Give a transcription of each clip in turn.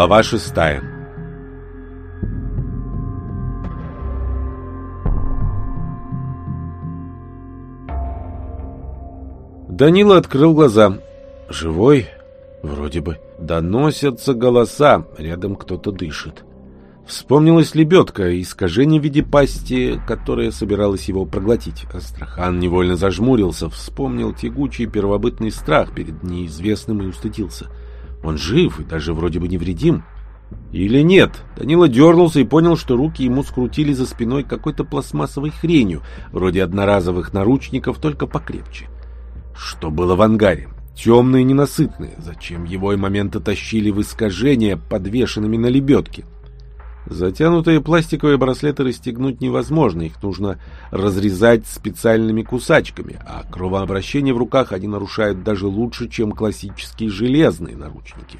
Глава шестая Данила открыл глаза. Живой? Вроде бы. Доносятся голоса. Рядом кто-то дышит. Вспомнилась лебедка, искажение в виде пасти, которая собиралась его проглотить. Астрахан невольно зажмурился, вспомнил тягучий первобытный страх перед неизвестным и устыдился. Он жив и даже вроде бы невредим. Или нет? Данила дернулся и понял, что руки ему скрутили за спиной какой-то пластмассовой хренью, вроде одноразовых наручников, только покрепче. Что было в ангаре? Темные ненасытные. Зачем его и моменты тащили в искажения, подвешенными на лебедке? Затянутые пластиковые браслеты расстегнуть невозможно, их нужно разрезать специальными кусачками, а кровообращение в руках они нарушают даже лучше, чем классические железные наручники.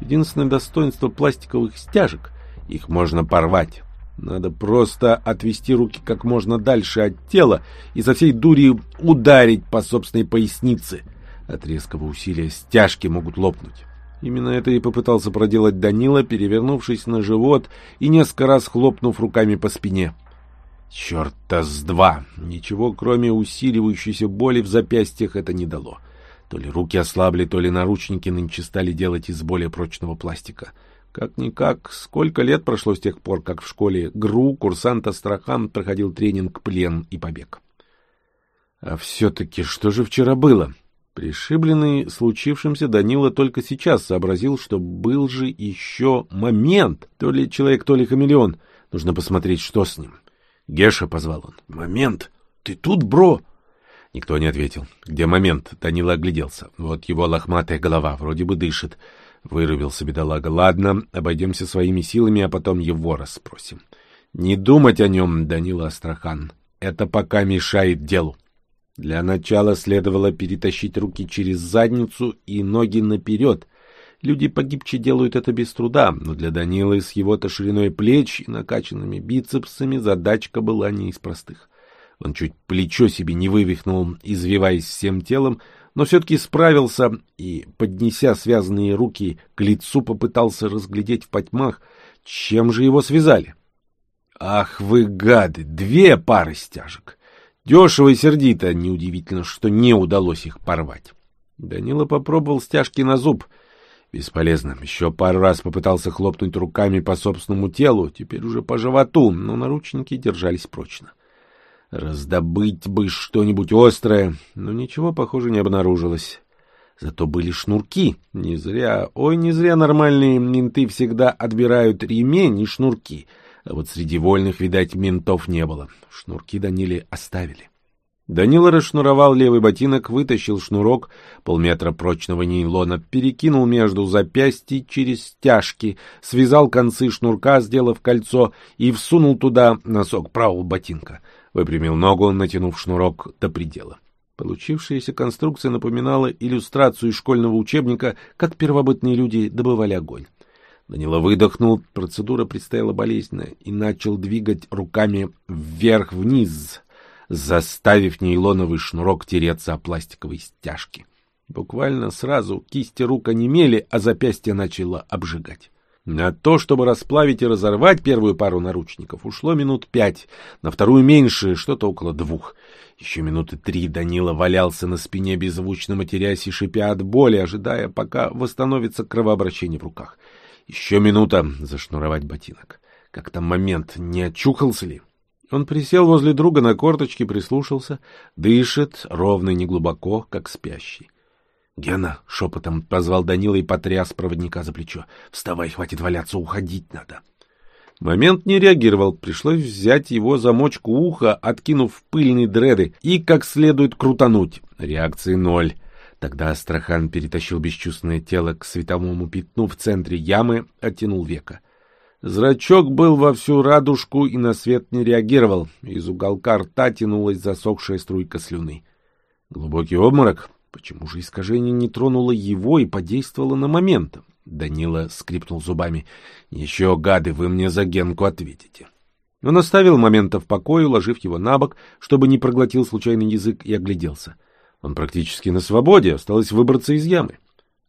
Единственное достоинство пластиковых стяжек – их можно порвать. Надо просто отвести руки как можно дальше от тела и со всей дури ударить по собственной пояснице. От резкого усилия стяжки могут лопнуть. Именно это и попытался проделать Данила, перевернувшись на живот и несколько раз хлопнув руками по спине. Черта с два! Ничего, кроме усиливающейся боли в запястьях, это не дало. То ли руки ослабли, то ли наручники нынче стали делать из более прочного пластика. Как-никак, сколько лет прошло с тех пор, как в школе ГРУ курсант Астрахан проходил тренинг «Плен и побег». А все-таки что же вчера было? Пришибленный случившимся, Данила только сейчас сообразил, что был же еще момент. То ли человек, то ли хамелеон. Нужно посмотреть, что с ним. Геша позвал он. «Момент! Ты тут, бро?» Никто не ответил. «Где момент?» Данила огляделся. Вот его лохматая голова, вроде бы дышит. Вырубился бедолага. «Ладно, обойдемся своими силами, а потом его расспросим». «Не думать о нем, Данила Астрахан. Это пока мешает делу». Для начала следовало перетащить руки через задницу и ноги наперед. Люди погибче делают это без труда, но для Данилы с его-то шириной плеч и накачанными бицепсами задачка была не из простых. Он чуть плечо себе не вывихнул, извиваясь всем телом, но все-таки справился и, поднеся связанные руки к лицу, попытался разглядеть в потьмах, чем же его связали. «Ах вы гады! Две пары стяжек!» Дешево и сердито, неудивительно, что не удалось их порвать. Данила попробовал стяжки на зуб. Бесполезно. Еще пару раз попытался хлопнуть руками по собственному телу, теперь уже по животу, но наручники держались прочно. Раздобыть бы что-нибудь острое, но ничего, похоже, не обнаружилось. Зато были шнурки. Не зря, ой, не зря нормальные менты всегда отбирают ремень и шнурки — а вот среди вольных, видать, ментов не было. Шнурки Даниле оставили. Данила расшнуровал левый ботинок, вытащил шнурок, полметра прочного нейлона, перекинул между запястьей через стяжки, связал концы шнурка, сделав кольцо, и всунул туда носок правого ботинка. Выпрямил ногу, натянув шнурок до предела. Получившаяся конструкция напоминала иллюстрацию из школьного учебника, как первобытные люди добывали огонь. Данила выдохнул, процедура предстояла болезненная, и начал двигать руками вверх-вниз, заставив нейлоновый шнурок тереться о пластиковой стяжке. Буквально сразу кисти рук онемели, а запястье начало обжигать. На то, чтобы расплавить и разорвать первую пару наручников, ушло минут пять, на вторую меньше, что-то около двух. Еще минуты три Данила валялся на спине, беззвучно матерясь и шипя от боли, ожидая, пока восстановится кровообращение в руках. Еще минута зашнуровать ботинок. Как там момент, не очухался ли? Он присел возле друга на корточке, прислушался. Дышит, ровно и неглубоко, как спящий. — Гена! — шепотом позвал Данила и потряс проводника за плечо. — Вставай, хватит валяться, уходить надо. Момент не реагировал, пришлось взять его замочку уха, откинув пыльные дреды, и как следует крутануть. Реакции ноль. Тогда Астрахан перетащил бесчувственное тело к световому пятну в центре ямы, оттянул века. Зрачок был во всю радужку и на свет не реагировал. Из уголка рта тянулась засохшая струйка слюны. Глубокий обморок. Почему же искажение не тронуло его и подействовало на момент? Данила скрипнул зубами. «Еще, гады, вы мне за Генку ответите». Он оставил момента в покое, уложив его на бок, чтобы не проглотил случайный язык, и огляделся. Он практически на свободе, осталось выбраться из ямы.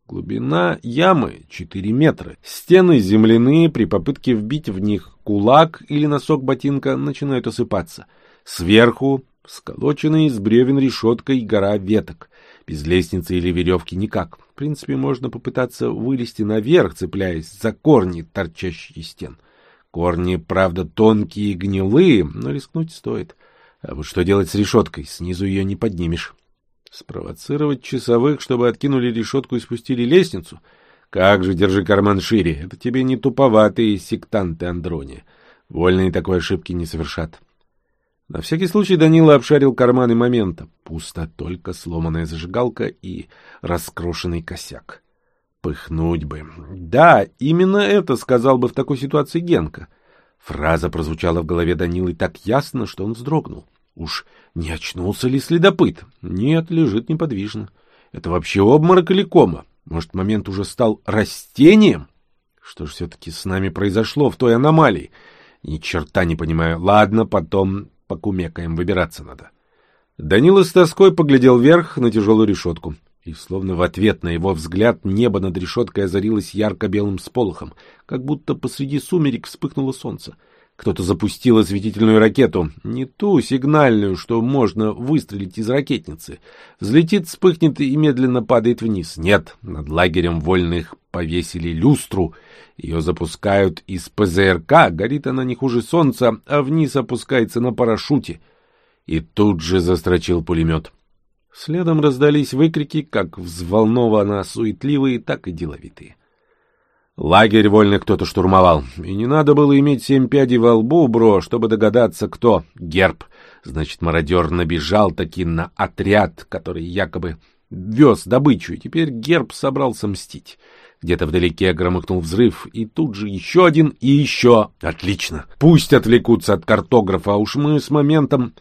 Глубина ямы 4 метра. Стены земляные, при попытке вбить в них кулак или носок ботинка начинают осыпаться. Сверху сколоченная из бревен решеткой гора веток. Без лестницы или веревки никак. В принципе, можно попытаться вылезти наверх, цепляясь за корни, торчащие стен. Корни, правда, тонкие и гнилые, но рискнуть стоит. А вот что делать с решеткой? Снизу ее не поднимешь. Спровоцировать часовых, чтобы откинули решетку и спустили лестницу? Как же, держи карман шире. Это тебе не туповатые сектанты Андрони. Вольные такой ошибки не совершат. На всякий случай Данила обшарил карманы момента. Пусто, только сломанная зажигалка и раскрошенный косяк. Пыхнуть бы. Да, именно это сказал бы в такой ситуации Генка. Фраза прозвучала в голове Данилы так ясно, что он вздрогнул. Уж не очнулся ли следопыт? Нет, лежит неподвижно. Это вообще обморок или кома? Может, момент уже стал растением? Что ж все-таки с нами произошло в той аномалии? Ни черта не понимаю. Ладно, потом покумекаем, выбираться надо. Данила с тоской поглядел вверх на тяжелую решетку. И словно в ответ на его взгляд небо над решеткой озарилось ярко-белым сполохом, как будто посреди сумерек вспыхнуло солнце. Кто-то запустил осветительную ракету, не ту сигнальную, что можно выстрелить из ракетницы. Взлетит, вспыхнет и медленно падает вниз. Нет, над лагерем вольных повесили люстру. Ее запускают из ПЗРК, горит она не хуже солнца, а вниз опускается на парашюте. И тут же застрочил пулемет. Следом раздались выкрики, как взволнованно суетливые, так и деловитые. Лагерь вольных кто-то штурмовал, и не надо было иметь семь пядей во лбу, бро, чтобы догадаться, кто. Герб. Значит, мародер набежал таки на отряд, который якобы вез добычу, и теперь Герб собрался мстить. Где-то вдалеке громыхнул взрыв, и тут же еще один и еще. Отлично. Пусть отвлекутся от картографа, а уж мы с моментом...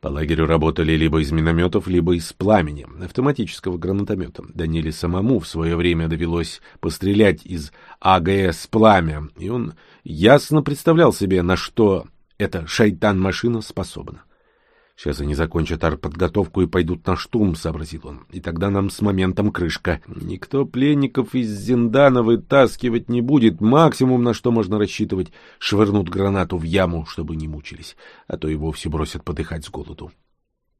По лагерю работали либо из минометов, либо из пламени, автоматического гранатомета. Даниле самому в свое время довелось пострелять из АГС «Пламя», и он ясно представлял себе, на что эта шайтан-машина способна. Сейчас они закончат артподготовку и пойдут на штурм, — сообразил он. И тогда нам с моментом крышка. Никто пленников из Зиндана вытаскивать не будет. Максимум, на что можно рассчитывать, швырнут гранату в яму, чтобы не мучились, а то и вовсе бросят подыхать с голоду.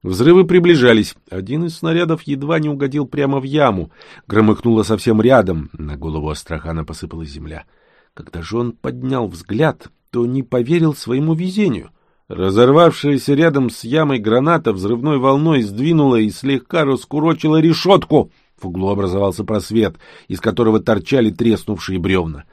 Взрывы приближались. Один из снарядов едва не угодил прямо в яму. Громыхнуло совсем рядом. На голову Астрахана посыпалась земля. Когда же он поднял взгляд, то не поверил своему везению — Разорвавшаяся рядом с ямой граната взрывной волной сдвинула и слегка раскурочила решетку. В углу образовался просвет, из которого торчали треснувшие бревна.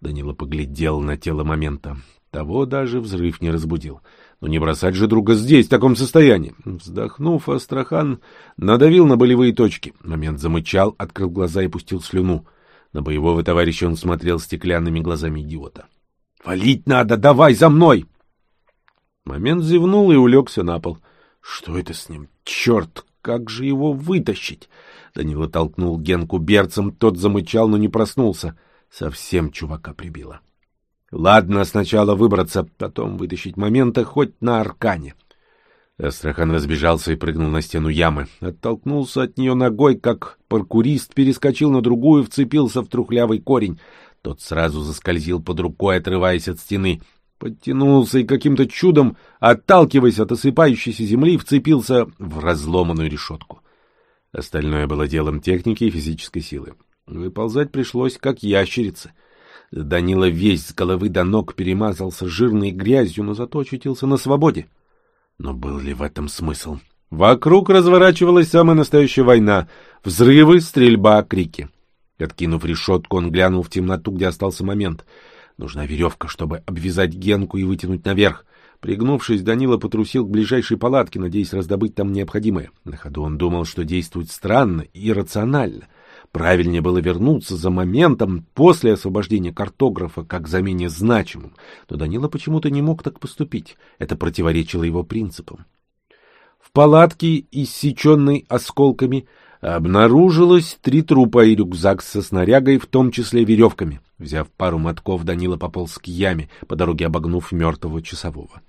Данила поглядел на тело момента. Того даже взрыв не разбудил. Но не бросать же друга здесь, в таком состоянии. Вздохнув, Астрахан надавил на болевые точки. Момент замычал, открыл глаза и пустил слюну. На боевого товарища он смотрел стеклянными глазами идиота. — Валить надо! Давай за мной! Момент зевнул и улегся на пол. Что это с ним? Черт, как же его вытащить? Данила толкнул Генку берцем, тот замычал, но не проснулся. Совсем чувака прибило. Ладно, сначала выбраться, потом вытащить момента хоть на аркане. Астрахан разбежался и прыгнул на стену ямы. Оттолкнулся от нее ногой, как паркурист, перескочил на другую, вцепился в трухлявый корень. Тот сразу заскользил под рукой, отрываясь от стены подтянулся и каким-то чудом, отталкиваясь от осыпающейся земли, вцепился в разломанную решетку. Остальное было делом техники и физической силы. Выползать пришлось, как ящерица. Данила весь с головы до ног перемазался жирной грязью, но зато очутился на свободе. Но был ли в этом смысл? Вокруг разворачивалась самая настоящая война. Взрывы, стрельба, крики. Откинув решетку, он глянул в темноту, где остался момент — Нужна веревка, чтобы обвязать Генку и вытянуть наверх. Пригнувшись, Данила потрусил к ближайшей палатке, надеясь раздобыть там необходимое. На ходу он думал, что действует странно и иррационально. Правильнее было вернуться за моментом после освобождения картографа как за менее значимым, но Данила почему-то не мог так поступить. Это противоречило его принципам. В палатке, иссеченной осколками, обнаружилось три трупа и рюкзак со снарягой, в том числе веревками. Взяв пару мотков, Данила пополз к яме, по дороге обогнув мертвого часового.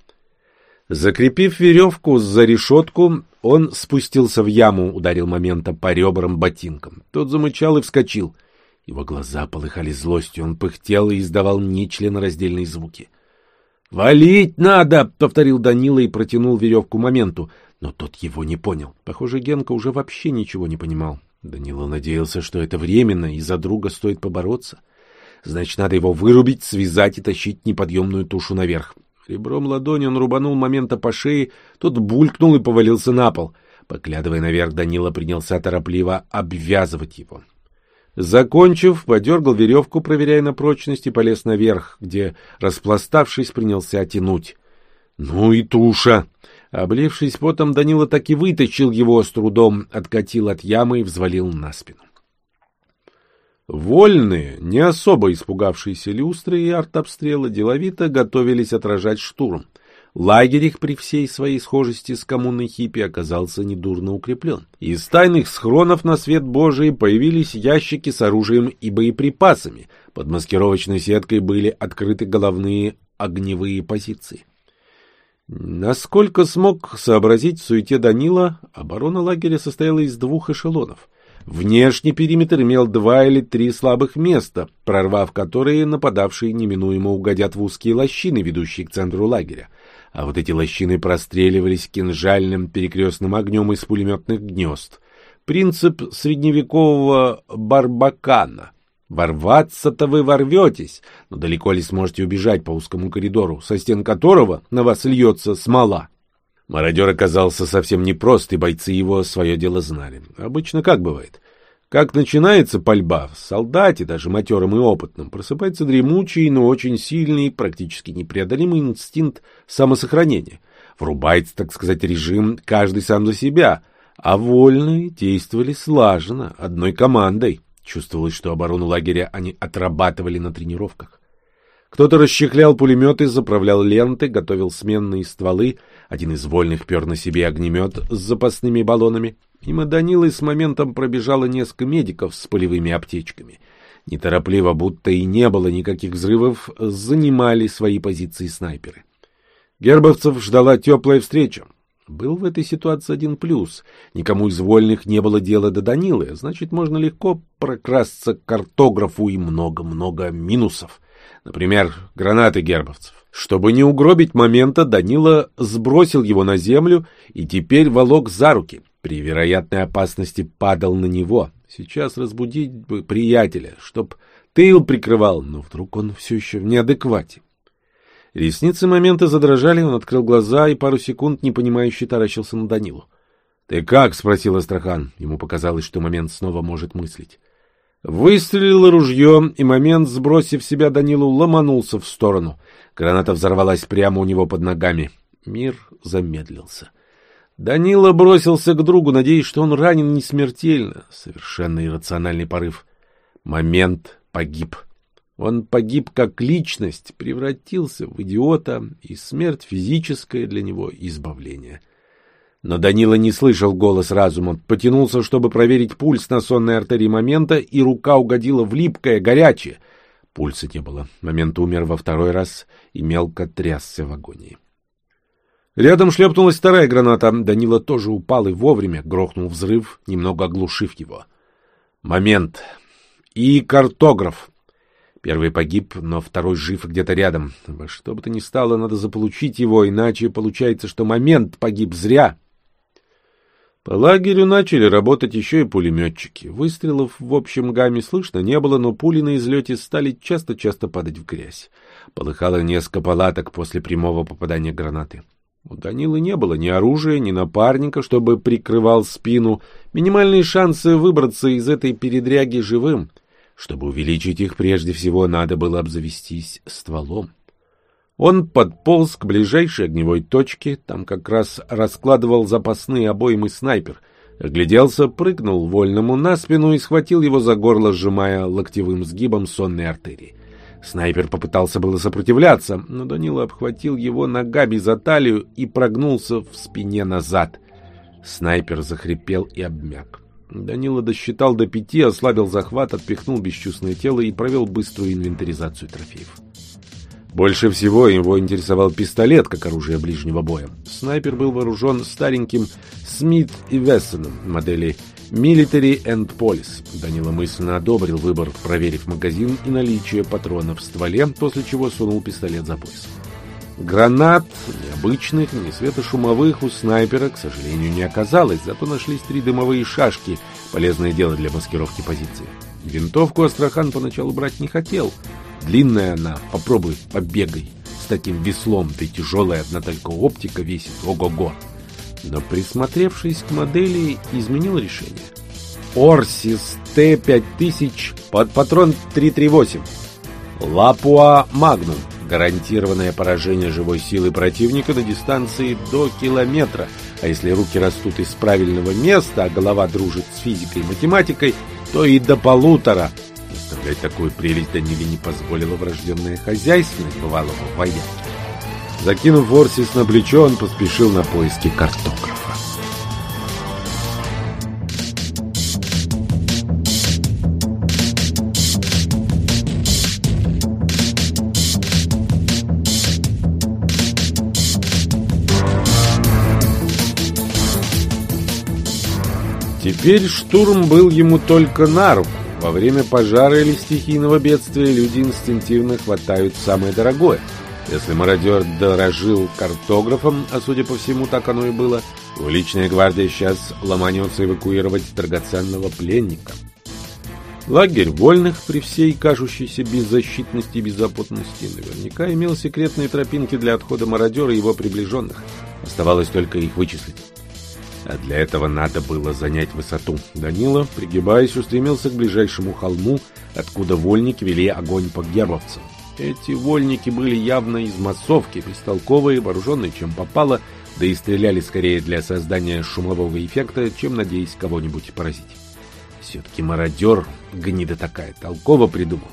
Закрепив веревку за решетку, Он спустился в яму, ударил момента по ребрам ботинком. Тот замычал и вскочил. Его глаза полыхали злостью, он пыхтел и издавал нечленораздельные звуки. «Валить надо!» — повторил Данила и протянул веревку моменту. Но тот его не понял. Похоже, Генка уже вообще ничего не понимал. Данила надеялся, что это временно, и за друга стоит побороться. Значит, надо его вырубить, связать и тащить неподъемную тушу наверх. Ребром ладони он рубанул момента по шее, тот булькнул и повалился на пол. Поглядывая наверх, Данила принялся торопливо обвязывать его. Закончив, подергал веревку, проверяя на прочность, и полез наверх, где, распластавшись, принялся тянуть. Ну и туша! Облившись потом, Данила так и вытащил его с трудом, откатил от ямы и взвалил на спину. Вольные, не особо испугавшиеся люстры и артобстрела, деловито готовились отражать штурм. Лагерь их при всей своей схожести с коммунной хиппи оказался недурно укреплен. Из тайных схронов на свет Божий появились ящики с оружием и боеприпасами. Под маскировочной сеткой были открыты головные огневые позиции. Насколько смог сообразить в суете Данила, оборона лагеря состояла из двух эшелонов — Внешний периметр имел два или три слабых места, прорвав которые нападавшие неминуемо угодят в узкие лощины, ведущие к центру лагеря. А вот эти лощины простреливались кинжальным перекрестным огнем из пулеметных гнезд. Принцип средневекового барбакана. Ворваться-то вы ворветесь, но далеко ли сможете убежать по узкому коридору, со стен которого на вас льется смола? Мародер оказался совсем непрост, и бойцы его свое дело знали. Обычно как бывает? Как начинается пальба, в солдате, даже матером и опытном, просыпается дремучий, но очень сильный, практически непреодолимый инстинкт самосохранения. Врубается, так сказать, режим «каждый сам за себя», а вольные действовали слаженно, одной командой. Чувствовалось, что оборону лагеря они отрабатывали на тренировках. Кто-то расчехлял пулеметы, заправлял ленты, готовил сменные стволы. Один из вольных пер на себе огнемет с запасными баллонами. Мимо Данилы с моментом пробежало несколько медиков с полевыми аптечками. Неторопливо, будто и не было никаких взрывов, занимали свои позиции снайперы. Гербовцев ждала теплая встреча. Был в этой ситуации один плюс. Никому из вольных не было дела до Данилы, значит, можно легко прокрасться к картографу и много-много минусов. Например, гранаты гербовцев. Чтобы не угробить момента, Данила сбросил его на землю и теперь волок за руки. При вероятной опасности падал на него. Сейчас разбудить бы приятеля, чтоб тыл прикрывал, но вдруг он все еще в неадеквате. Ресницы момента задрожали, он открыл глаза и пару секунд непонимающе таращился на Данилу. — Ты как? — спросил Астрахан. Ему показалось, что момент снова может мыслить. Выстрелило ружье, и момент, сбросив себя Данилу, ломанулся в сторону. Граната взорвалась прямо у него под ногами. Мир замедлился. Данила бросился к другу, надеясь, что он ранен не смертельно. Совершенно иррациональный порыв. Момент погиб. Он погиб как личность, превратился в идиота, и смерть физическая для него избавление. — но Данила не слышал голос разума, потянулся, чтобы проверить пульс на сонной артерии момента, и рука угодила в липкое, горячее. Пульса не было. Момент умер во второй раз и мелко трясся в агонии. Рядом шлепнулась вторая граната. Данила тоже упал и вовремя грохнул взрыв, немного оглушив его. Момент. И картограф. Первый погиб, но второй жив где-то рядом. Во что бы то ни стало, надо заполучить его, иначе получается, что момент погиб зря. По лагерю начали работать еще и пулеметчики. Выстрелов в общем гамме слышно не было, но пули на излете стали часто-часто падать в грязь. Полыхало несколько палаток после прямого попадания гранаты. У Данилы не было ни оружия, ни напарника, чтобы прикрывал спину. Минимальные шансы выбраться из этой передряги живым. Чтобы увеличить их, прежде всего, надо было обзавестись стволом. Он подполз к ближайшей огневой точке, там как раз раскладывал запасные обоймы снайпер. Огляделся, прыгнул вольному на спину и схватил его за горло, сжимая локтевым сгибом сонной артерии. Снайпер попытался было сопротивляться, но Данила обхватил его ногами за талию и прогнулся в спине назад. Снайпер захрипел и обмяк. Данила досчитал до пяти, ослабил захват, отпихнул бесчувственное тело и провел быструю инвентаризацию трофеев. Больше всего его интересовал пистолет как оружие ближнего боя. Снайпер был вооружен стареньким Смит и Вессоном модели Military and Police. Данила мысленно одобрил выбор, проверив магазин и наличие патронов в стволе, после чего сунул пистолет за пояс. Гранат, необычных, ни светошумовых, у снайпера, к сожалению, не оказалось, зато нашлись три дымовые шашки, полезное дело для маскировки позиции. Винтовку Астрахан поначалу брать не хотел. Длинная она, попробуй, побегай. С таким веслом, ты тяжелая, одна только оптика весит, ого-го. Но присмотревшись к модели, изменил решение. Орсис Т-5000 под патрон 338. Лапуа Магнум. Гарантированное поражение живой силы противника на дистанции до километра. А если руки растут из правильного места, а голова дружит с физикой и математикой, то и до полутора. Оставлять такую прелесть Даниле не позволила врожденная хозяйственность бывалого вояки. Закинув Орсис на плечо, он поспешил на поиски картографа. Теперь штурм был ему только на руку. Во время пожара или стихийного бедствия люди инстинктивно хватают самое дорогое. Если мародер дорожил картографом, а судя по всему так оно и было, то личная гвардия сейчас ломанется эвакуировать драгоценного пленника. Лагерь вольных при всей кажущейся беззащитности и беззаботности наверняка имел секретные тропинки для отхода мародера и его приближенных. Оставалось только их вычислить. А для этого надо было занять высоту. Данила, пригибаясь, устремился к ближайшему холму, откуда вольники вели огонь по гербовцам. Эти вольники были явно из массовки, бестолковые, вооруженные чем попало, да и стреляли скорее для создания шумового эффекта, чем надеясь кого-нибудь поразить. Все-таки мародер, гнида такая, толково придумал.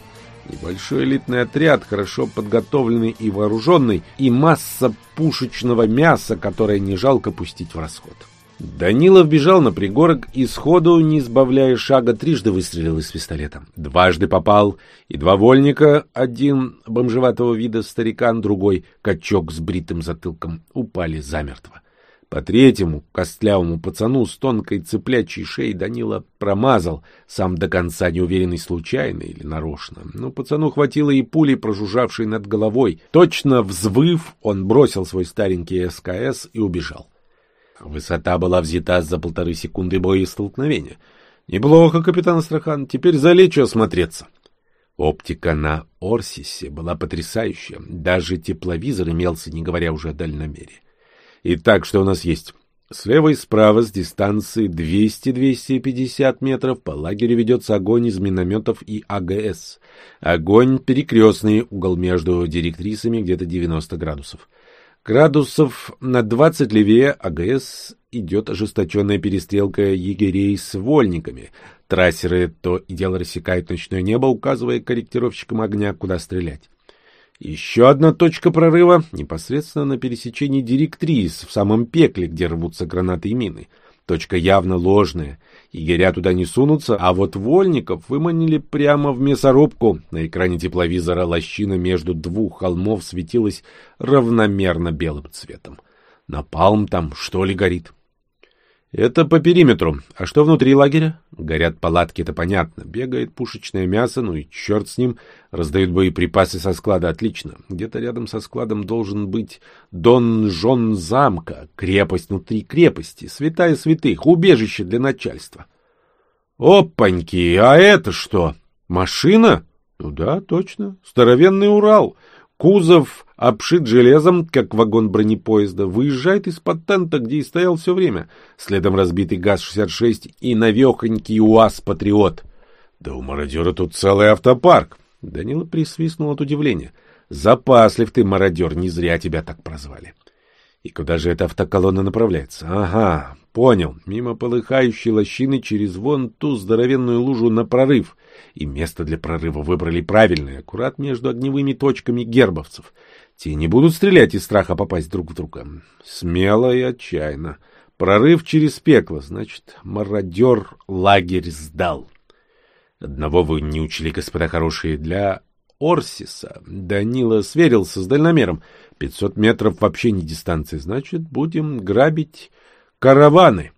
Небольшой элитный отряд, хорошо подготовленный и вооруженный, и масса пушечного мяса, которое не жалко пустить в расход. Данилов бежал на пригорок и сходу, не сбавляя шага, трижды выстрелил из пистолета. Дважды попал, и два вольника, один бомжеватого вида старикан, другой качок с бритым затылком, упали замертво. По третьему, костлявому пацану с тонкой цыплячьей шеей Данила промазал, сам до конца не уверенный случайно или нарочно. Но пацану хватило и пули, прожужжавшей над головой. Точно взвыв, он бросил свой старенький СКС и убежал. Высота была взята за полторы секунды боя и столкновения. Неплохо, капитан Астрахан, теперь залечу осмотреться. Оптика на Орсисе была потрясающая. Даже тепловизор имелся, не говоря уже о дальномере. Итак, что у нас есть? Слева и справа с дистанции 200-250 метров по лагерю ведется огонь из минометов и АГС. Огонь перекрестный, угол между директрисами где-то 90 градусов. Градусов на 20 левее АГС идет ожесточенная перестрелка егерей с вольниками. Трассеры то и дело рассекают ночное небо, указывая корректировщикам огня, куда стрелять. Еще одна точка прорыва непосредственно на пересечении директрис, в самом пекле, где рвутся гранаты и мины. Точка явно ложная. Егеря туда не сунутся, а вот вольников выманили прямо в мясорубку. На экране тепловизора лощина между двух холмов светилась равномерно белым цветом. Напалм там, что ли, горит? Это по периметру. А что внутри лагеря? Горят палатки, это понятно. Бегает пушечное мясо, ну и черт с ним. Раздают боеприпасы со склада, отлично. Где-то рядом со складом должен быть донжон замка, крепость внутри крепости, святая святых, убежище для начальства. Опаньки, а это что? Машина? Ну да, точно. Здоровенный Урал. Кузов обшит железом, как вагон бронепоезда, выезжает из-под тента, где и стоял все время. Следом разбитый ГАЗ-66 и навехонький УАЗ-патриот. Да у мародера тут целый автопарк. Данила присвистнул от удивления. Запаслив ты, мародер, не зря тебя так прозвали. И куда же эта автоколонна направляется? Ага, понял. Мимо полыхающей лощины через вон ту здоровенную лужу на прорыв. И место для прорыва выбрали правильное, аккурат между огневыми точками гербовцев. Те не будут стрелять из страха попасть друг в друга. Смело и отчаянно. Прорыв через пекло, значит, мародер лагерь сдал. Одного вы не учли, господа хорошие, для Орсиса. Данила сверился с дальномером. Пятьсот метров вообще не дистанция, значит, будем грабить караваны.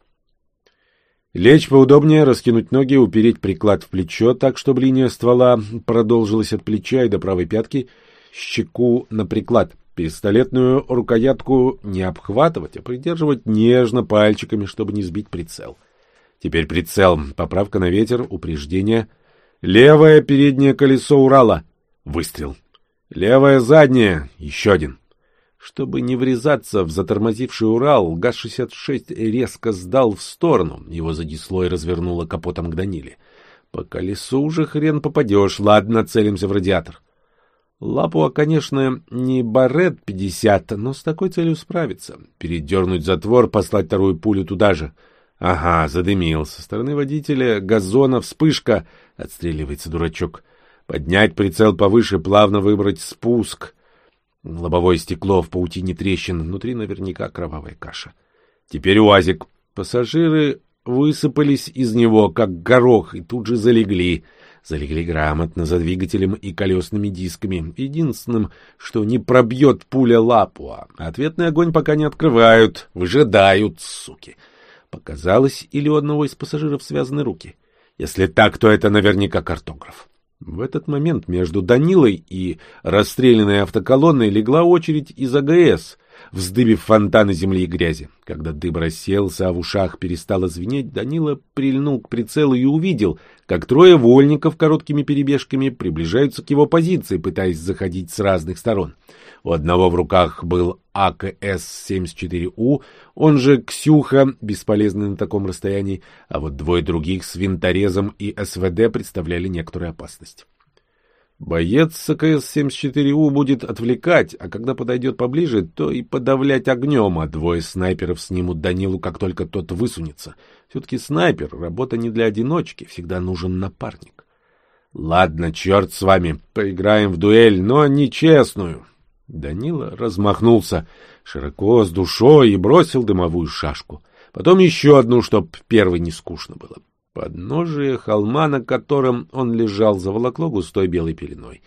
Лечь поудобнее, раскинуть ноги, упереть приклад в плечо так, чтобы линия ствола продолжилась от плеча и до правой пятки, щеку на приклад. Пистолетную рукоятку не обхватывать, а придерживать нежно пальчиками, чтобы не сбить прицел. Теперь прицел, поправка на ветер, упреждение. Левое переднее колесо Урала. Выстрел. Левое заднее. Еще один. Чтобы не врезаться в затормозивший Урал, ГАЗ-66 резко сдал в сторону. Его занесло и развернуло капотом к Даниле. По колесу уже хрен попадешь. Ладно, целимся в радиатор. Лапуа, конечно, не Барет-50, но с такой целью справится. Передернуть затвор, послать вторую пулю туда же. Ага, задымил. Со стороны водителя газона вспышка. Отстреливается дурачок. Поднять прицел повыше, плавно выбрать спуск — Лобовое стекло в паутине трещин, внутри наверняка кровавая каша. Теперь УАЗик. Пассажиры высыпались из него, как горох, и тут же залегли. Залегли грамотно за двигателем и колесными дисками. Единственным, что не пробьет пуля Лапуа. Ответный огонь пока не открывают, выжидают, суки. Показалось, или у одного из пассажиров связаны руки. Если так, то это наверняка картограф. В этот момент между Данилой и расстрелянной автоколонной легла очередь из АГС, вздыбив фонтаны земли и грязи. Когда дым расселся, а в ушах перестало звенеть, Данила прильнул к прицелу и увидел, как трое вольников короткими перебежками приближаются к его позиции, пытаясь заходить с разных сторон. У одного в руках был АКС-74У, он же Ксюха, бесполезный на таком расстоянии, а вот двое других с винторезом и СВД представляли некоторую опасность. Боец с АКС-74У будет отвлекать, а когда подойдет поближе, то и подавлять огнем, а двое снайперов снимут Данилу, как только тот высунется. Все-таки снайпер — работа не для одиночки, всегда нужен напарник. Ладно, черт с вами, поиграем в дуэль, но не честную. Данила размахнулся широко, с душой и бросил дымовую шашку. Потом еще одну, чтоб первой не скучно было. Подножие холма, на котором он лежал, заволокло густой белой пеленой.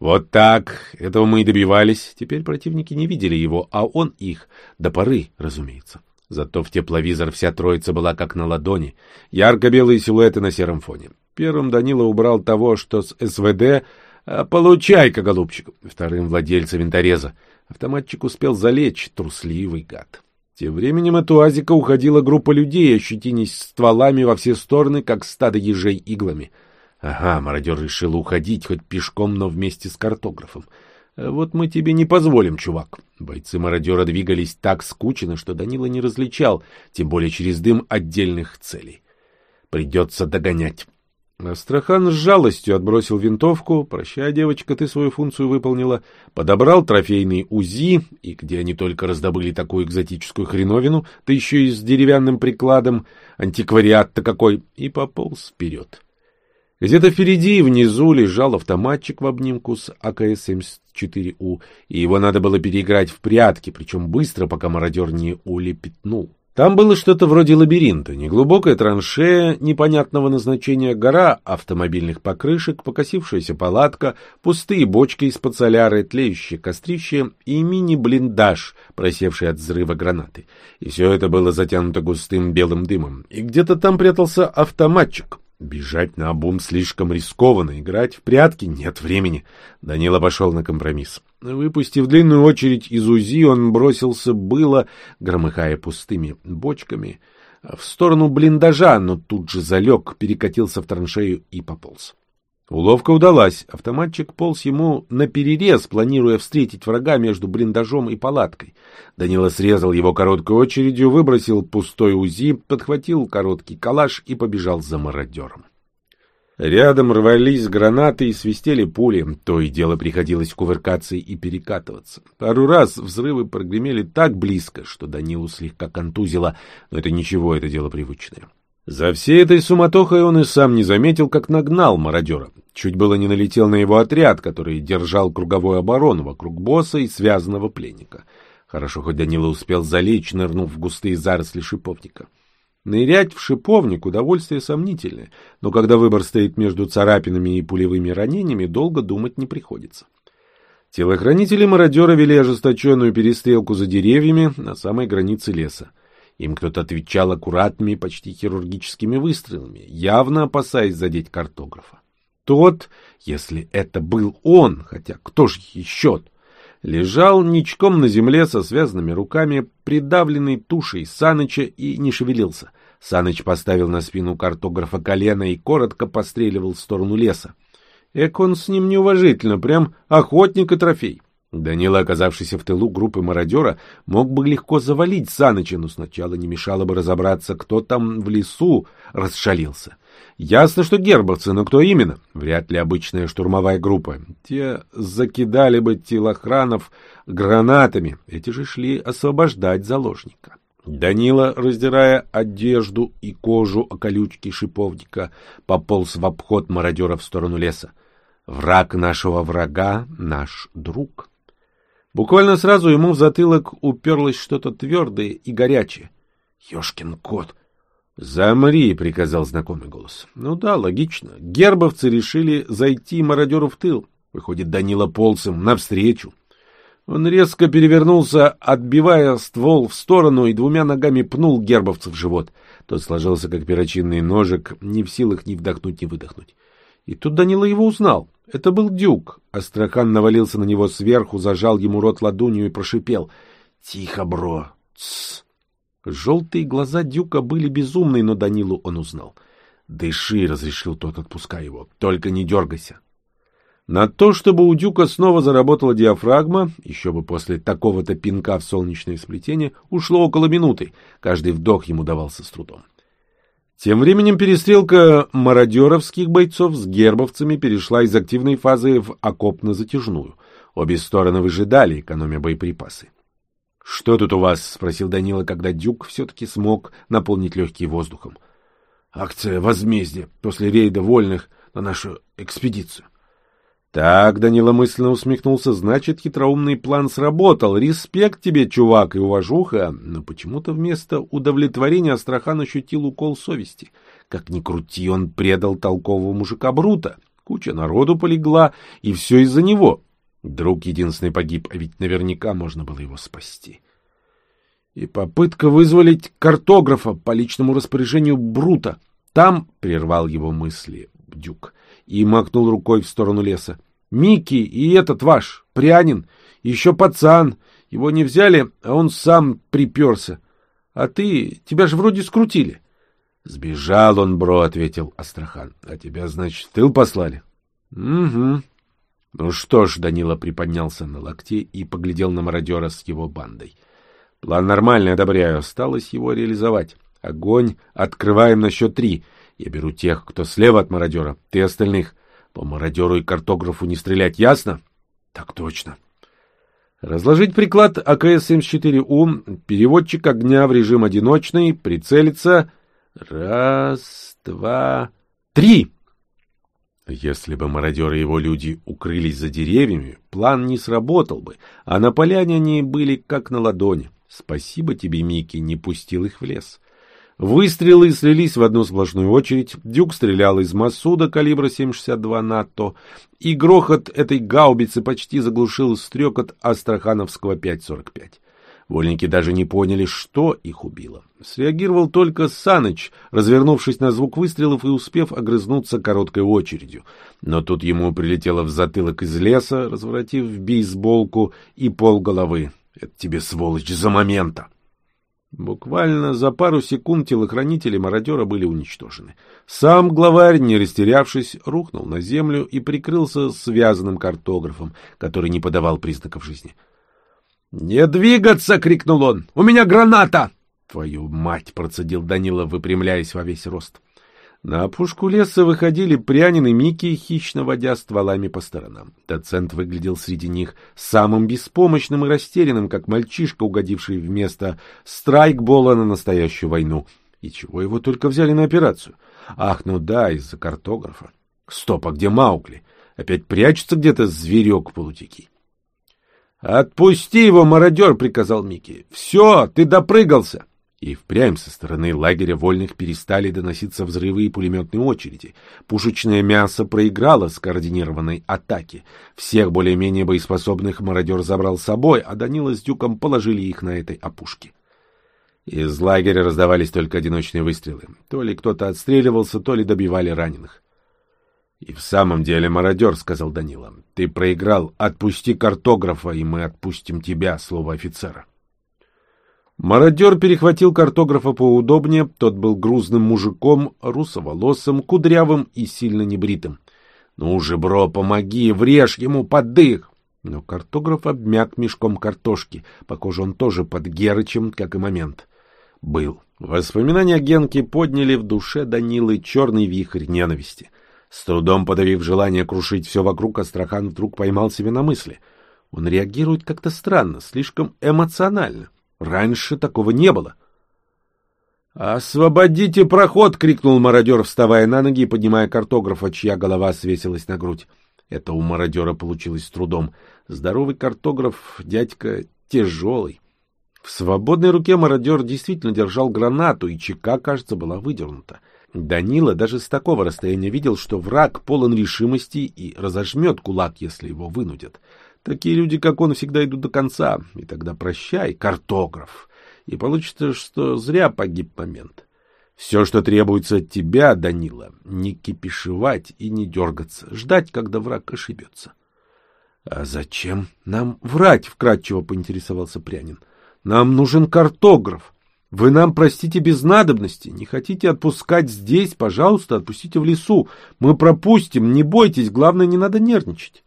Вот так, этого мы и добивались. Теперь противники не видели его, а он их, до поры, разумеется. Зато в тепловизор вся троица была как на ладони, ярко-белые силуэты на сером фоне. Первым Данила убрал того, что с СВД «Получай-ка, голубчик!» Вторым владельца винтореза. Автоматчик успел залечь, трусливый гад. Тем временем от УАЗика уходила группа людей, ощетинись стволами во все стороны, как стадо ежей иглами. Ага, мародер решил уходить, хоть пешком, но вместе с картографом. А вот мы тебе не позволим, чувак. Бойцы мародера двигались так скучно, что Данила не различал, тем более через дым отдельных целей. Придется догонять. Астрахан с жалостью отбросил винтовку. «Прощай, девочка, ты свою функцию выполнила». Подобрал трофейный УЗИ, и где они только раздобыли такую экзотическую хреновину, да еще и с деревянным прикладом, антиквариат-то какой, и пополз вперед. Где-то впереди и внизу лежал автоматчик в обнимку с АКС-74У, и его надо было переиграть в прятки, причем быстро, пока мародер не улепетнул. Там было что-то вроде лабиринта, неглубокая траншея непонятного назначения, гора автомобильных покрышек, покосившаяся палатка, пустые бочки из-под соляры, тлеющее кострище и мини-блиндаж, просевший от взрыва гранаты. И все это было затянуто густым белым дымом. И где-то там прятался автоматчик. Бежать на обум слишком рискованно, играть в прятки нет времени. Данила пошел на компромисс. Выпустив длинную очередь из УЗИ, он бросился было, громыхая пустыми бочками, в сторону блиндажа, но тут же залег, перекатился в траншею и пополз. Уловка удалась. Автоматчик полз ему на перерез, планируя встретить врага между блиндажом и палаткой. Данила срезал его короткой очередью, выбросил пустой УЗИ, подхватил короткий калаш и побежал за мародером. Рядом рвались гранаты и свистели пули, то и дело приходилось кувыркаться и перекатываться. Пару раз взрывы прогремели так близко, что Данилу слегка контузило, но это ничего, это дело привычное. За всей этой суматохой он и сам не заметил, как нагнал мародера. Чуть было не налетел на его отряд, который держал круговую оборону вокруг босса и связанного пленника. Хорошо, хоть Данила успел залечь, нырнув в густые заросли шиповника. Нырять в шиповник – удовольствие сомнительное, но когда выбор стоит между царапинами и пулевыми ранениями, долго думать не приходится. Телохранители-мародеры вели ожесточенную перестрелку за деревьями на самой границе леса. Им кто-то отвечал аккуратными, почти хирургическими выстрелами, явно опасаясь задеть картографа. Тот, если это был он, хотя кто же еще, лежал ничком на земле со связанными руками, придавленный тушей Саныча и не шевелился. Саныч поставил на спину картографа колено и коротко постреливал в сторону леса. Эк он с ним неуважительно, прям охотник и трофей. Данила, оказавшийся в тылу группы мародера, мог бы легко завалить Саныча, но сначала не мешало бы разобраться, кто там в лесу расшалился. Ясно, что гербовцы, но кто именно? Вряд ли обычная штурмовая группа. Те закидали бы телохранов гранатами, эти же шли освобождать заложника. Данила, раздирая одежду и кожу о колючки шиповника, пополз в обход мародера в сторону леса. Враг нашего врага — наш друг. Буквально сразу ему в затылок уперлось что-то твердое и горячее. «Ешкин кот!» «Замри!» — приказал знакомый голос. «Ну да, логично. Гербовцы решили зайти мародеру в тыл. Выходит, Данила полз им навстречу». Он резко перевернулся, отбивая ствол в сторону и двумя ногами пнул гербовца в живот. Тот сложился, как перочинный ножик, не в силах ни вдохнуть, ни выдохнуть. И тут Данила его узнал. Это был Дюк. Астрахан навалился на него сверху, зажал ему рот ладонью и прошипел. — Тихо, бро. Тссс. Желтые глаза Дюка были безумные, но Данилу он узнал. — Дыши, — разрешил тот, отпуская его. — Только не дергайся. На то, чтобы у Дюка снова заработала диафрагма, еще бы после такого-то пинка в солнечное сплетение, ушло около минуты. Каждый вдох ему давался с трудом. Тем временем перестрелка мародеровских бойцов с гербовцами перешла из активной фазы в окопно-затяжную. Обе стороны выжидали, экономя боеприпасы. — Что тут у вас? — спросил Данила, когда Дюк все-таки смог наполнить легкие воздухом. — Акция возмездия после рейда вольных на нашу экспедицию. Так, Данила мысленно усмехнулся, значит, хитроумный план сработал. Респект тебе, чувак, и уважуха. Но почему-то вместо удовлетворения Астрахан ощутил укол совести. Как ни крути, он предал толкового мужика Брута. Куча народу полегла, и все из-за него. Друг единственный погиб, а ведь наверняка можно было его спасти. И попытка вызволить картографа по личному распоряжению Брута. Там прервал его мысли Дюк и махнул рукой в сторону леса. Микки и этот ваш, Прянин, еще пацан. Его не взяли, а он сам приперся. А ты, тебя же вроде скрутили. — Сбежал он, бро, — ответил Астрахан. — А тебя, значит, в тыл послали? — Угу. — Ну что ж, Данила приподнялся на локте и поглядел на мародера с его бандой. — План нормальный, одобряю. Осталось его реализовать. Огонь открываем на счет три. Я беру тех, кто слева от мародера, ты остальных. По мародеру и картографу не стрелять, ясно? Так точно. Разложить приклад АКС-74У, переводчик огня в режим одиночный, прицелиться. Раз, два, три! Если бы мародеры и его люди укрылись за деревьями, план не сработал бы, а на поляне они были как на ладони. Спасибо тебе, Микки, не пустил их в лес. Выстрелы слились в одну сплошную очередь. Дюк стрелял из Масуда калибра 7,62 НАТО, и грохот этой гаубицы почти заглушил стрекот астрахановского 5,45. Вольники даже не поняли, что их убило. Среагировал только Саныч, развернувшись на звук выстрелов и успев огрызнуться короткой очередью. Но тут ему прилетело в затылок из леса, разворотив бейсболку и пол головы. Это тебе, сволочь, за момента! Буквально за пару секунд телохранители мародера были уничтожены. Сам главарь, не растерявшись, рухнул на землю и прикрылся связанным картографом, который не подавал признаков жизни. «Не двигаться!» — крикнул он. «У меня граната!» «Твою мать!» — процедил Данила, выпрямляясь во весь рост. На опушку леса выходили Прянин и хищно водя стволами по сторонам. Доцент выглядел среди них самым беспомощным и растерянным, как мальчишка, угодивший вместо страйкбола на настоящую войну. И чего его только взяли на операцию? Ах, ну да, из-за картографа. Стоп, а где Маугли? Опять прячется где-то зверек полутики. «Отпусти его, мародер!» — приказал Микки. «Все, ты допрыгался!» И впрямь со стороны лагеря вольных перестали доноситься взрывы и пулеметные очереди. Пушечное мясо проиграло скоординированной атаке. Всех более-менее боеспособных мародер забрал с собой, а Данила с Дюком положили их на этой опушке. Из лагеря раздавались только одиночные выстрелы. То ли кто-то отстреливался, то ли добивали раненых. — И в самом деле мародер, — сказал Данила. — Ты проиграл. Отпусти картографа, и мы отпустим тебя, слово офицера. Мародер перехватил картографа поудобнее, тот был грузным мужиком, русоволосым, кудрявым и сильно небритым. — Ну же, бро, помоги, врежь ему под дых! Но картограф обмяк мешком картошки, похоже, он тоже под Герычем, как и момент. Был. Воспоминания Генки подняли в душе Данилы черный вихрь ненависти. С трудом подавив желание крушить все вокруг, Астрахан вдруг поймал себя на мысли. Он реагирует как-то странно, слишком эмоционально. Раньше такого не было. «Освободите проход!» — крикнул мародер, вставая на ноги и поднимая картографа, чья голова свесилась на грудь. Это у мародера получилось с трудом. Здоровый картограф, дядька, тяжелый. В свободной руке мародер действительно держал гранату, и чека, кажется, была выдернута. Данила даже с такого расстояния видел, что враг полон решимости и разожмет кулак, если его вынудят. Такие люди, как он, всегда идут до конца. И тогда прощай, картограф. И получится, что зря погиб момент. Все, что требуется от тебя, Данила, не кипишевать и не дергаться, ждать, когда враг ошибется. — А зачем нам врать? — вкратчиво поинтересовался Прянин. — Нам нужен картограф. Вы нам простите без надобности. Не хотите отпускать здесь, пожалуйста, отпустите в лесу. Мы пропустим, не бойтесь, главное, не надо нервничать.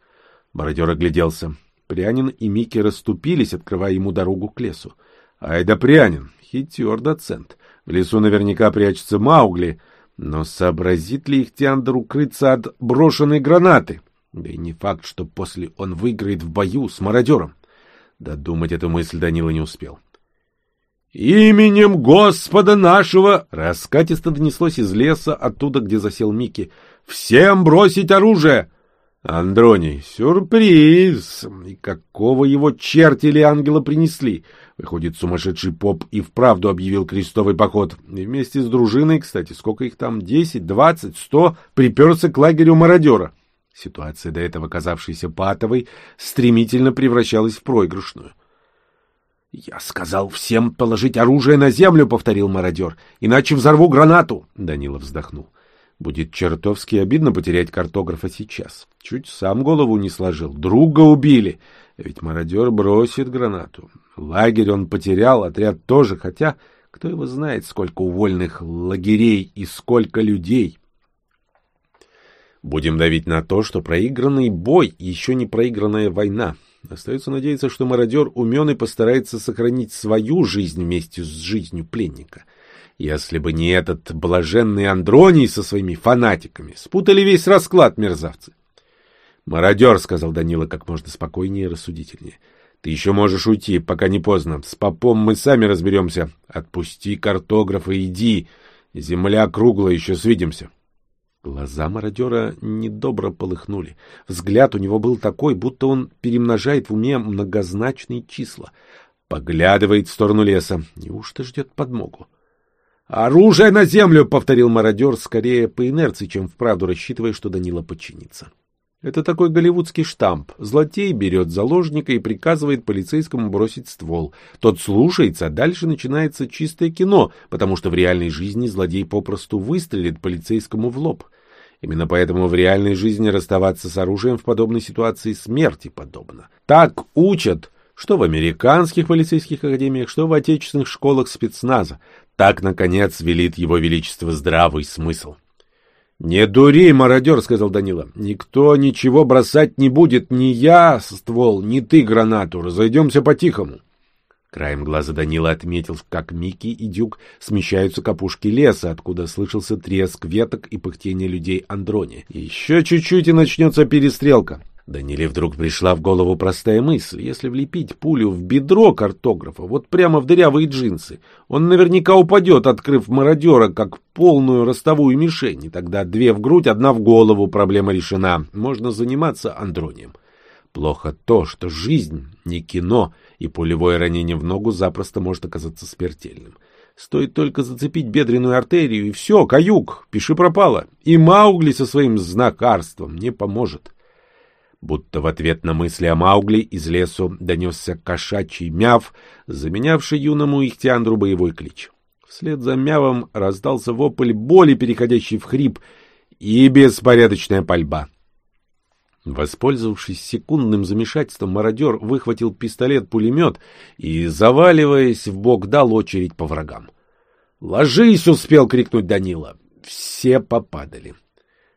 Бородер огляделся. Прянин и Микки расступились, открывая ему дорогу к лесу. Ай да Прянин, хитер доцент. В лесу наверняка прячется Маугли, но сообразит ли их Тиандр укрыться от брошенной гранаты? Да и не факт, что после он выиграет в бою с мародером. Додумать эту мысль Данила не успел. «Именем Господа нашего!» Раскатисто донеслось из леса, оттуда, где засел Микки. «Всем бросить оружие!» Андроний, сюрприз! И какого его черти или ангела принесли? Выходит, сумасшедший поп и вправду объявил крестовый поход. И вместе с дружиной, кстати, сколько их там, десять, двадцать, сто, приперся к лагерю мародера. Ситуация, до этого казавшаяся патовой, стремительно превращалась в проигрышную. — Я сказал всем положить оружие на землю, — повторил мародер, — иначе взорву гранату. Данила вздохнул. Будет чертовски обидно потерять картографа сейчас. Чуть сам голову не сложил. Друга убили. Ведь мародер бросит гранату. Лагерь он потерял, отряд тоже, хотя кто его знает, сколько увольных лагерей и сколько людей. Будем давить на то, что проигранный бой еще не проигранная война. Остается надеяться, что мародер умен и постарается сохранить свою жизнь вместе с жизнью пленника. — если бы не этот блаженный Андроний со своими фанатиками, спутали весь расклад мерзавцы. «Мародер», — сказал Данила как можно спокойнее и рассудительнее. «Ты еще можешь уйти, пока не поздно. С попом мы сами разберемся. Отпусти картографа, иди. Земля круглая, еще свидимся». Глаза мародера недобро полыхнули. Взгляд у него был такой, будто он перемножает в уме многозначные числа. Поглядывает в сторону леса. Неужто ждет подмогу? «Оружие на землю!» — повторил мародер, скорее по инерции, чем вправду рассчитывая, что Данила подчинится. Это такой голливудский штамп. Злотей берет заложника и приказывает полицейскому бросить ствол. Тот слушается, а дальше начинается чистое кино, потому что в реальной жизни злодей попросту выстрелит полицейскому в лоб. Именно поэтому в реальной жизни расставаться с оружием в подобной ситуации смерти подобно. Так учат, что в американских полицейских академиях, что в отечественных школах спецназа. Так, наконец, велит его величество здравый смысл. — Не дури, мародер, — сказал Данила. — Никто ничего бросать не будет, ни я ствол, ни ты гранату. Разойдемся по-тихому. Краем глаза Данила отметил, как Микки и Дюк смещаются к опушке леса, откуда слышался треск веток и пыхтение людей Андрони. Еще чуть-чуть и начнется перестрелка. Даниле вдруг пришла в голову простая мысль. Если влепить пулю в бедро картографа, вот прямо в дырявые джинсы, он наверняка упадет, открыв мародера, как полную ростовую мишень. И тогда две в грудь, одна в голову, проблема решена. Можно заниматься андронием. Плохо то, что жизнь не кино, и пулевое ранение в ногу запросто может оказаться смертельным. Стоит только зацепить бедренную артерию, и все, каюк, пиши пропало. И Маугли со своим знакарством не поможет. Будто в ответ на мысли о Маугли из лесу донесся кошачий мяв, заменявший юному Ихтиандру боевой клич. Вслед за мявом раздался вопль боли, переходящий в хрип, и беспорядочная пальба. Воспользовавшись секундным замешательством, мародер выхватил пистолет-пулемет и, заваливаясь в бок, дал очередь по врагам. «Ложись!» — успел крикнуть Данила. Все попадали.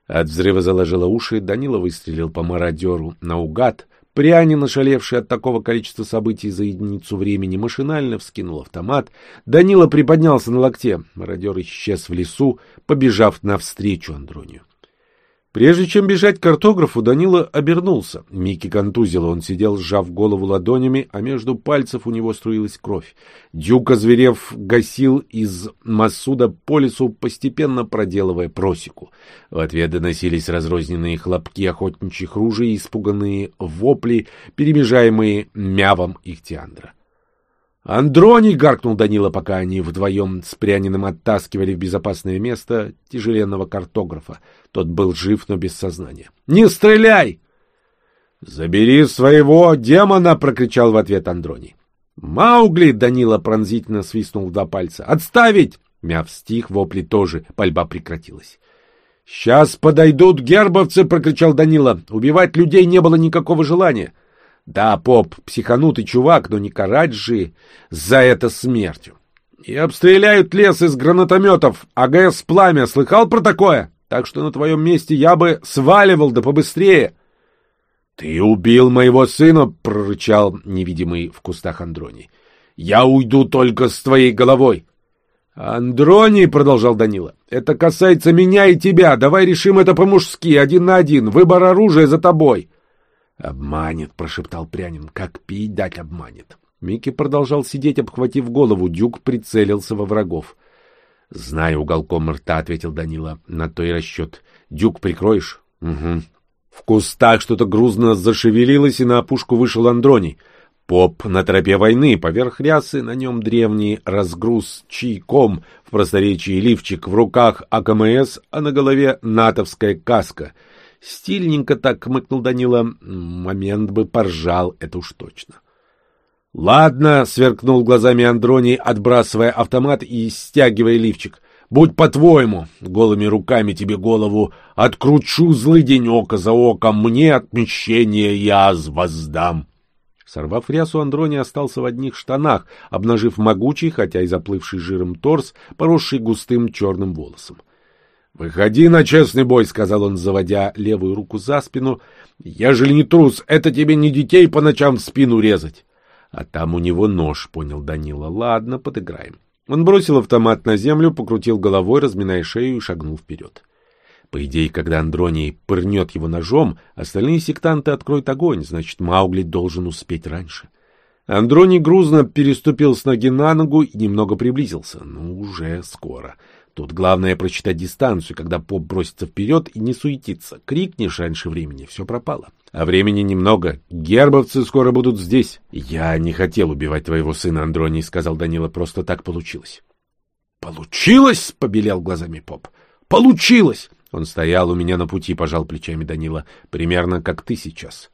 От взрыва заложило уши, Данила выстрелил по мародеру наугад. Прянин, ошалевший от такого количества событий за единицу времени, машинально вскинул автомат. Данила приподнялся на локте. Мародер исчез в лесу, побежав навстречу Андронию. Прежде чем бежать к картографу, Данила обернулся. Микки контузило, он сидел, сжав голову ладонями, а между пальцев у него струилась кровь. Дюк, озверев, гасил из Масуда по лесу, постепенно проделывая просеку. В ответ доносились разрозненные хлопки охотничьих ружей и испуганные вопли, перемежаемые мявом Ихтиандра. «Андроний!» — гаркнул Данила, пока они вдвоем с Пряниным оттаскивали в безопасное место тяжеленного картографа. Тот был жив, но без сознания. «Не стреляй!» «Забери своего демона!» — прокричал в ответ Андроний. «Маугли!» — Данила пронзительно свистнул в два пальца. «Отставить!» Мяв стих, вопли тоже, пальба прекратилась. «Сейчас подойдут гербовцы!» — прокричал Данила. «Убивать людей не было никакого желания!» Да, поп, психанутый чувак, но не карать же за это смертью. И обстреляют лес из гранатометов. АГС «Пламя» слыхал про такое? Так что на твоем месте я бы сваливал да побыстрее. — Ты убил моего сына, — прорычал невидимый в кустах Андроний. — Я уйду только с твоей головой. — Андроний, — продолжал Данила, — это касается меня и тебя. Давай решим это по-мужски, один на один. Выбор оружия за тобой. — «Обманет», — прошептал Прянин. «Как пить дать обманет». Микки продолжал сидеть, обхватив голову. Дюк прицелился во врагов. «Знаю уголком рта», — ответил Данила. «На то и расчет. Дюк прикроешь?» «Угу». В кустах что-то грузно зашевелилось, и на опушку вышел Андроний. Поп на тропе войны, поверх рясы на нем древний разгруз чайком, в просторечии лифчик, в руках АКМС, а на голове натовская каска — Стильненько так хмыкнул Данила. Момент бы поржал, это уж точно. — Ладно, — сверкнул глазами Андроний, отбрасывая автомат и стягивая лифчик. — Будь по-твоему, голыми руками тебе голову откручу злый день око за оком, мне отмещение я воздам. Сорвав рясу, Андроний остался в одних штанах, обнажив могучий, хотя и заплывший жиром торс, поросший густым черным волосом. «Выходи на честный бой», — сказал он, заводя левую руку за спину. «Ежели не трус, это тебе не детей по ночам в спину резать». «А там у него нож», — понял Данила. «Ладно, подыграем». Он бросил автомат на землю, покрутил головой, разминая шею и шагнул вперед. По идее, когда Андроний пырнет его ножом, остальные сектанты откроют огонь, значит, Маугли должен успеть раньше. Андроний грузно переступил с ноги на ногу и немного приблизился. Ну, уже скоро. Тут главное прочитать дистанцию, когда поп бросится вперед и не суетиться. Крикнешь раньше времени, все пропало. А времени немного. Гербовцы скоро будут здесь. Я не хотел убивать твоего сына, Андроний, сказал Данила. Просто так получилось. Получилось? Побелел глазами поп. Получилось! Он стоял у меня на пути, пожал плечами Данила. Примерно как ты сейчас.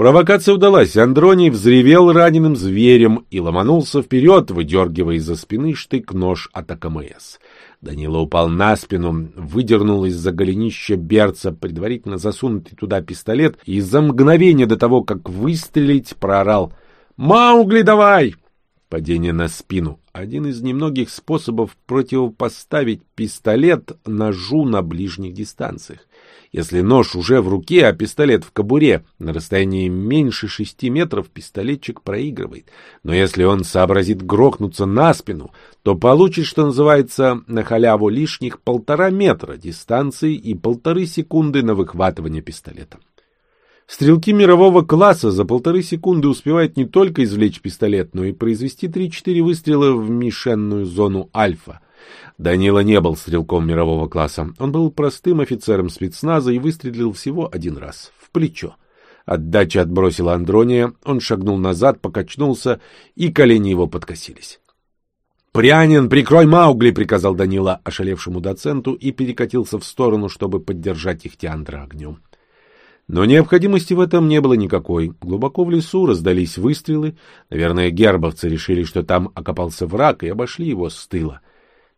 Провокация удалась. Андроний взревел раненым зверем и ломанулся вперед, выдергивая из-за спины штык-нож от АКМС. Данила упал на спину, выдернул из-за голенища берца, предварительно засунутый туда пистолет, и за мгновение до того, как выстрелить, проорал «Маугли, давай!» Падение на спину. Один из немногих способов противопоставить пистолет ножу на ближних дистанциях. Если нож уже в руке, а пистолет в кобуре, на расстоянии меньше шести метров пистолетчик проигрывает. Но если он сообразит грохнуться на спину, то получит, что называется, на халяву лишних полтора метра дистанции и полторы секунды на выхватывание пистолета. Стрелки мирового класса за полторы секунды успевают не только извлечь пистолет, но и произвести 3-4 выстрела в мишенную зону альфа. Данила не был стрелком мирового класса. Он был простым офицером спецназа и выстрелил всего один раз, в плечо. Отдача отбросила Андрония, он шагнул назад, покачнулся, и колени его подкосились. «Купрянин, прикрой Маугли!» — приказал Данила ошалевшему доценту и перекатился в сторону, чтобы поддержать их Ихтиандра огнем. Но необходимости в этом не было никакой. Глубоко в лесу раздались выстрелы. Наверное, гербовцы решили, что там окопался враг, и обошли его с тыла.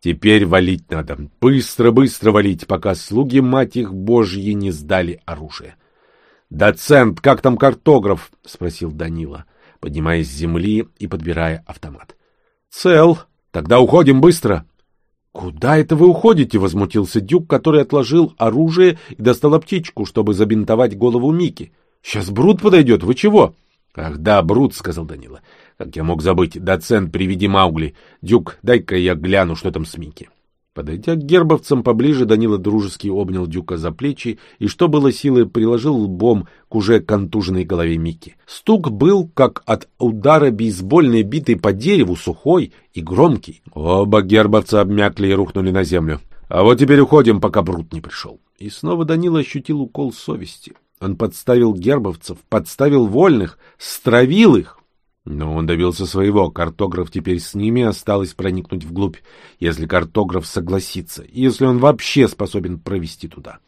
Теперь валить надо. Быстро-быстро валить, пока слуги, мать их, божьи, не сдали оружие. «Доцент, как там картограф?» — спросил Данила, поднимаясь с земли и подбирая автомат. «Цел. Тогда уходим быстро». «Куда это вы уходите?» — возмутился Дюк, который отложил оружие и достал аптечку, чтобы забинтовать голову Мики. «Сейчас Брут подойдет. Вы чего?» «Ах да, Брут», — сказал Данила. «Как я мог забыть? Доцент, приведи Маугли. Дюк, дай-ка я гляну, что там с Мики». Подойдя к гербовцам поближе, Данила дружески обнял Дюка за плечи и, что было силы, приложил лбом к уже контуженной голове Мики. Стук был, как от удара бейсбольной битой по дереву, сухой и громкий. Оба гербовца обмякли и рухнули на землю. А вот теперь уходим, пока Брут не пришел. И снова Данила ощутил укол совести. Он подставил гербовцев, подставил вольных, стравил их. Но он добился своего. Картограф теперь с ними осталось проникнуть вглубь, если картограф согласится, если он вообще способен провести туда.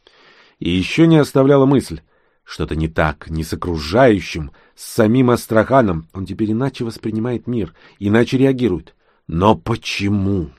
И еще не оставляла мысль. Что-то не так, не с окружающим, с самим Астраханом. Он теперь иначе воспринимает мир, иначе реагирует. Но почему?